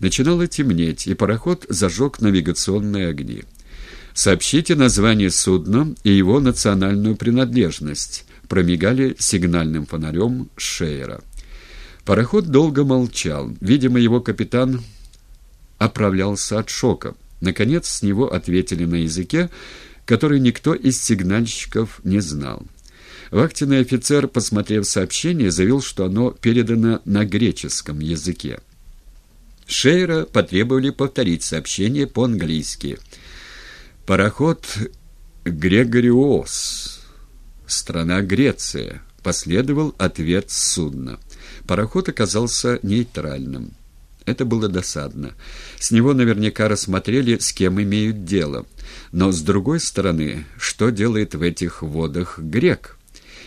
Начинало темнеть, и пароход зажег навигационные огни. «Сообщите название судна и его национальную принадлежность», промигали сигнальным фонарем Шейера. Пароход долго молчал. Видимо, его капитан оправлялся от шока. Наконец, с него ответили на языке, который никто из сигнальщиков не знал. Вахтенный офицер, посмотрев сообщение, заявил, что оно передано на греческом языке. Шейра потребовали повторить сообщение по-английски. «Пароход Грегориос. Страна Греция», — последовал ответ судна. Пароход оказался нейтральным. Это было досадно. С него наверняка рассмотрели, с кем имеют дело. Но, с другой стороны, что делает в этих водах грек?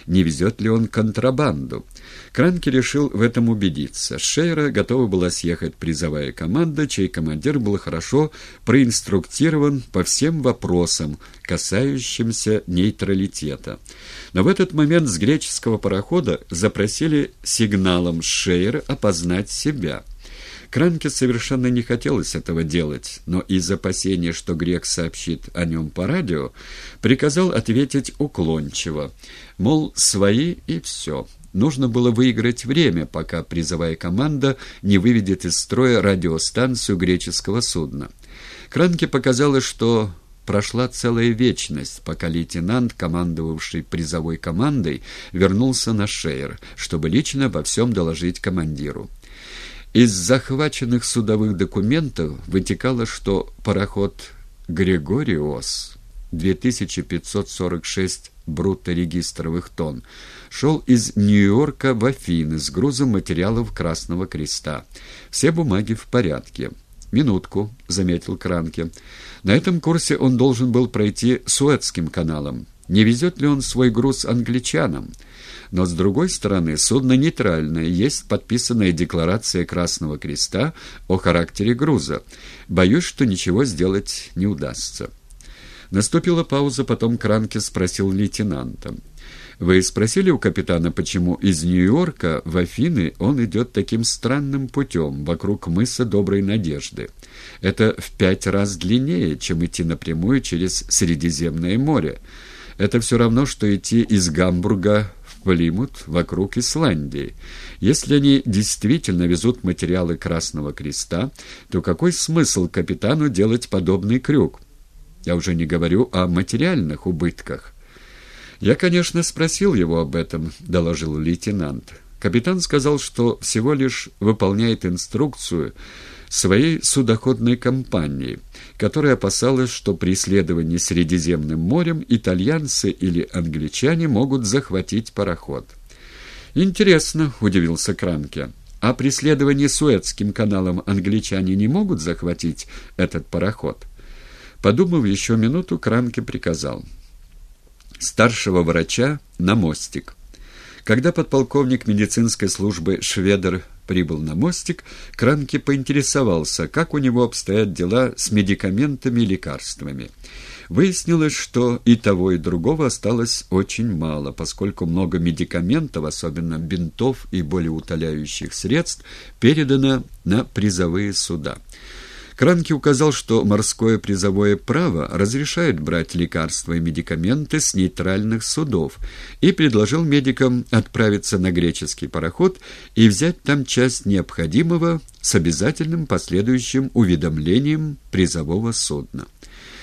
Не везет ли он контрабанду. Кранки решил в этом убедиться. С Шейра готова была съехать призовая команда, чей командир был хорошо проинструктирован по всем вопросам, касающимся нейтралитета. Но в этот момент с греческого парохода запросили сигналом Шейра опознать себя – Кранке совершенно не хотелось этого делать, но из опасения, что грек сообщит о нем по радио, приказал ответить уклончиво, мол, свои и все. Нужно было выиграть время, пока призовая команда не выведет из строя радиостанцию греческого судна. Кранке показалось, что прошла целая вечность, пока лейтенант, командовавший призовой командой, вернулся на Шейр, чтобы лично обо всем доложить командиру. Из захваченных судовых документов вытекало, что пароход «Григориос» 2546 брутто-регистровых тонн шел из Нью-Йорка в Афины с грузом материалов Красного Креста. Все бумаги в порядке. «Минутку», — заметил Кранке. «На этом курсе он должен был пройти Суэцким каналом. Не везет ли он свой груз англичанам?» Но, с другой стороны, судно нейтральное, есть подписанная декларация Красного Креста о характере груза. Боюсь, что ничего сделать не удастся. Наступила пауза, потом Кранке спросил лейтенанта. «Вы спросили у капитана, почему из Нью-Йорка в Афины он идет таким странным путем, вокруг мыса Доброй Надежды? Это в пять раз длиннее, чем идти напрямую через Средиземное море. Это все равно, что идти из Гамбурга Плимут вокруг Исландии. Если они действительно везут материалы Красного Креста, то какой смысл капитану делать подобный крюк? Я уже не говорю о материальных убытках. «Я, конечно, спросил его об этом», — доложил лейтенант. Капитан сказал, что всего лишь выполняет инструкцию своей судоходной компании, которая опасалась, что при исследовании Средиземным морем итальянцы или англичане могут захватить пароход. «Интересно», — удивился Кранке, — «а при исследовании Суэцким каналом англичане не могут захватить этот пароход?» Подумав еще минуту, Кранке приказал. «Старшего врача на мостик». Когда подполковник медицинской службы Шведер прибыл на мостик, Кранке поинтересовался, как у него обстоят дела с медикаментами и лекарствами. Выяснилось, что и того, и другого осталось очень мало, поскольку много медикаментов, особенно бинтов и болеутоляющих средств, передано на призовые суда. Кранки указал, что морское призовое право разрешает брать лекарства и медикаменты с нейтральных судов, и предложил медикам отправиться на греческий пароход и взять там часть необходимого с обязательным последующим уведомлением призового судна.